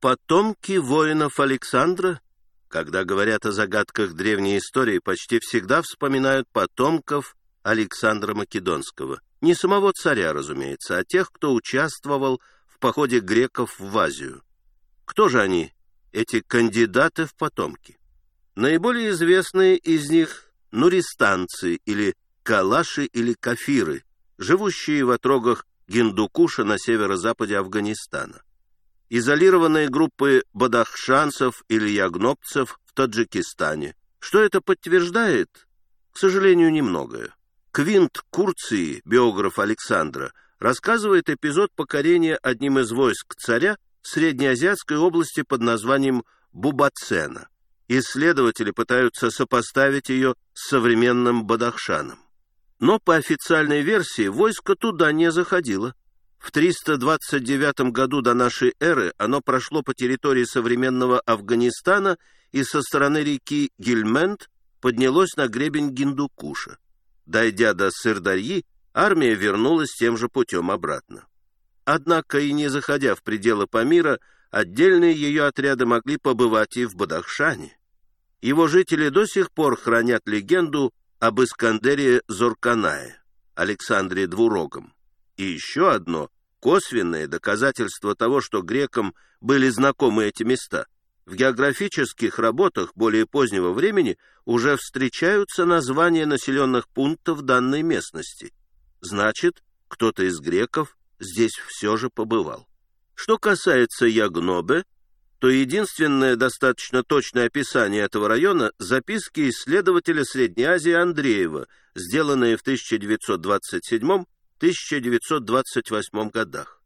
Потомки воинов Александра, когда говорят о загадках древней истории, почти всегда вспоминают потомков Александра Македонского. Не самого царя, разумеется, а тех, кто участвовал в походе греков в Азию. Кто же они, эти кандидаты в потомки? Наиболее известные из них – нуристанцы или калаши или кафиры, живущие в отрогах Гиндукуша на северо-западе Афганистана изолированные группы бадахшанцев или ягнопцев в Таджикистане. Что это подтверждает? К сожалению, немногое. Квинт Курции, биограф Александра, рассказывает эпизод покорения одним из войск царя Среднеазиатской области под названием Бубацена. Исследователи пытаются сопоставить ее с современным Бадахшаном. Но по официальной версии войско туда не заходило. В 329 году до нашей эры оно прошло по территории современного Афганистана и со стороны реки Гильмент поднялось на гребень Гиндукуша. Дойдя до Сырдарьи, армия вернулась тем же путем обратно. Однако и не заходя в пределы Памира, отдельные ее отряды могли побывать и в Бадахшане. Его жители до сих пор хранят легенду об Искандере Зорканае, Александре Двурогом. И еще одно косвенное доказательство того, что грекам были знакомы эти места. В географических работах более позднего времени уже встречаются названия населенных пунктов данной местности. Значит, кто-то из греков здесь все же побывал. Что касается Ягнобе, то единственное достаточно точное описание этого района – записки исследователя Средней Азии Андреева, сделанные в 1927 1928 годах.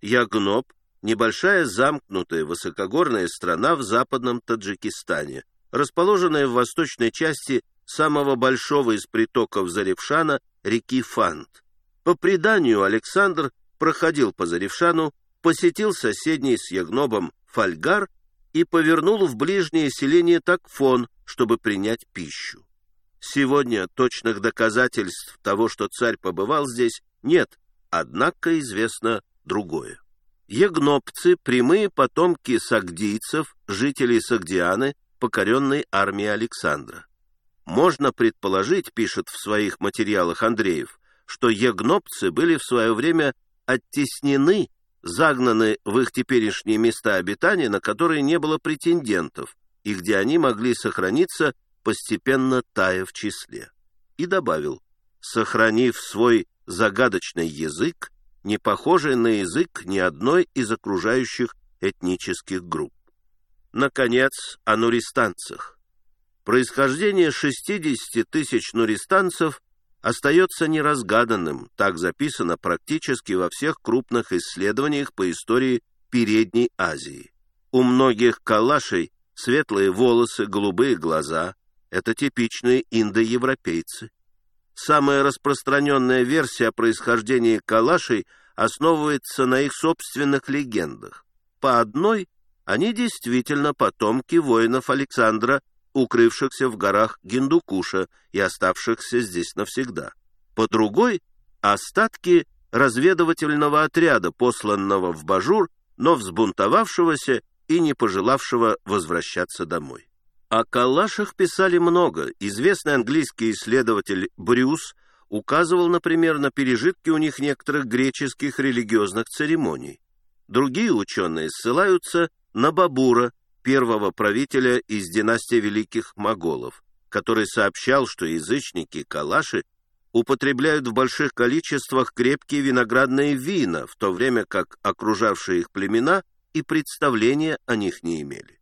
Ягноб – небольшая замкнутая высокогорная страна в западном Таджикистане, расположенная в восточной части самого большого из притоков Заревшана реки Фант. По преданию, Александр проходил по Заревшану, посетил соседний с Ягнобом Фальгар и повернул в ближнее селение Такфон, чтобы принять пищу. Сегодня точных доказательств того, что царь побывал здесь, нет, однако известно другое. Егнопцы – прямые потомки сагдийцев, жителей Сагдианы, покоренной армии Александра. Можно предположить, пишет в своих материалах Андреев, что егнопцы были в свое время оттеснены, загнаны в их теперешние места обитания, на которые не было претендентов, и где они могли сохраниться, постепенно тая в числе. И добавил, сохранив свой загадочный язык, не похожий на язык ни одной из окружающих этнических групп. Наконец, о нуристанцах. Происхождение 60 тысяч нуристанцев остается неразгаданным, так записано практически во всех крупных исследованиях по истории Передней Азии. У многих калашей светлые волосы, голубые глаза – это типичные индоевропейцы. Самая распространенная версия о происхождении калашей основывается на их собственных легендах. По одной, они действительно потомки воинов Александра, укрывшихся в горах Гиндукуша и оставшихся здесь навсегда. По другой, остатки разведывательного отряда, посланного в Бажур, но взбунтовавшегося и не пожелавшего возвращаться домой. О калашах писали много. Известный английский исследователь Брюс указывал, например, на пережитки у них некоторых греческих религиозных церемоний. Другие ученые ссылаются на Бабура, первого правителя из династии великих моголов, который сообщал, что язычники калаши употребляют в больших количествах крепкие виноградные вина, в то время как окружавшие их племена и представления о них не имели.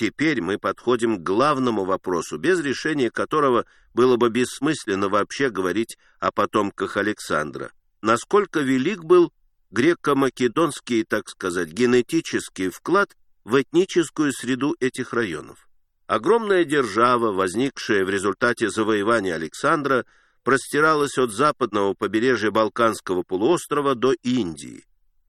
Теперь мы подходим к главному вопросу, без решения которого было бы бессмысленно вообще говорить о потомках Александра. Насколько велик был греко-македонский, так сказать, генетический вклад в этническую среду этих районов? Огромная держава, возникшая в результате завоевания Александра, простиралась от западного побережья Балканского полуострова до Индии.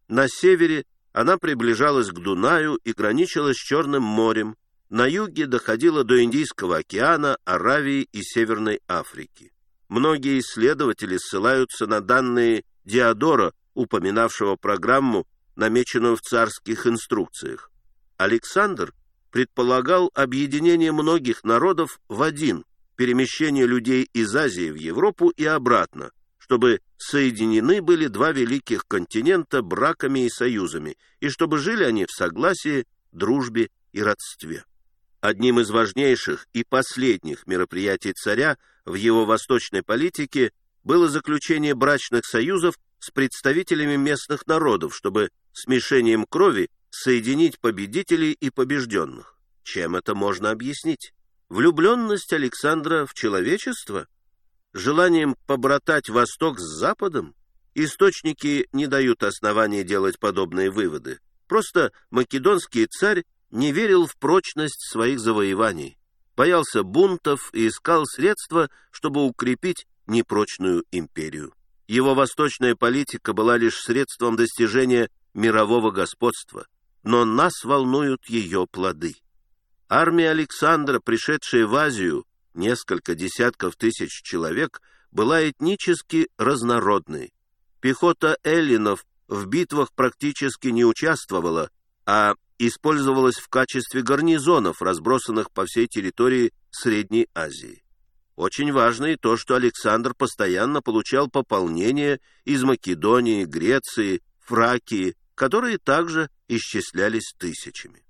На севере она приближалась к Дунаю и граничила с Черным морем, на юге доходила до Индийского океана, Аравии и Северной Африки. Многие исследователи ссылаются на данные Диодора, упоминавшего программу, намеченную в царских инструкциях. Александр предполагал объединение многих народов в один, перемещение людей из Азии в Европу и обратно, чтобы соединены были два великих континента браками и союзами, и чтобы жили они в согласии, дружбе и родстве. Одним из важнейших и последних мероприятий царя в его восточной политике было заключение брачных союзов с представителями местных народов, чтобы смешением крови соединить победителей и побежденных. Чем это можно объяснить? Влюбленность Александра в человечество? Желанием побратать Восток с Западом? Источники не дают оснований делать подобные выводы. Просто македонский царь не верил в прочность своих завоеваний, боялся бунтов и искал средства, чтобы укрепить непрочную империю. Его восточная политика была лишь средством достижения мирового господства, но нас волнуют ее плоды. Армия Александра, пришедшая в Азию, несколько десятков тысяч человек, была этнически разнородной. Пехота эллинов в битвах практически не участвовала, а использовалась в качестве гарнизонов, разбросанных по всей территории Средней Азии. Очень важно и то, что Александр постоянно получал пополнение из Македонии, Греции, Фракии, которые также исчислялись тысячами.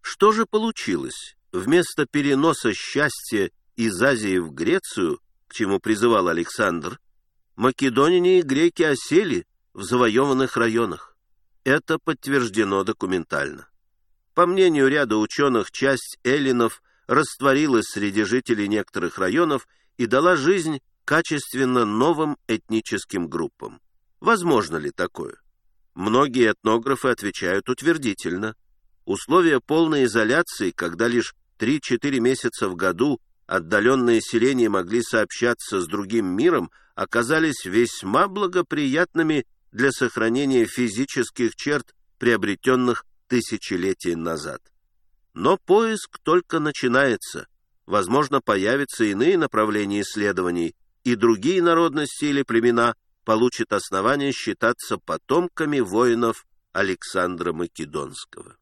Что же получилось? Вместо переноса счастья из Азии в Грецию, к чему призывал Александр, македоняне и греки осели в завоеванных районах. Это подтверждено документально. По мнению ряда ученых, часть эллинов растворилась среди жителей некоторых районов и дала жизнь качественно новым этническим группам. Возможно ли такое? Многие этнографы отвечают утвердительно. Условия полной изоляции, когда лишь 3-4 месяца в году отдаленные селения могли сообщаться с другим миром, оказались весьма благоприятными для сохранения физических черт, приобретенных тысячелетия назад. Но поиск только начинается. Возможно, появятся иные направления исследований, и другие народности или племена получат основание считаться потомками воинов Александра Македонского.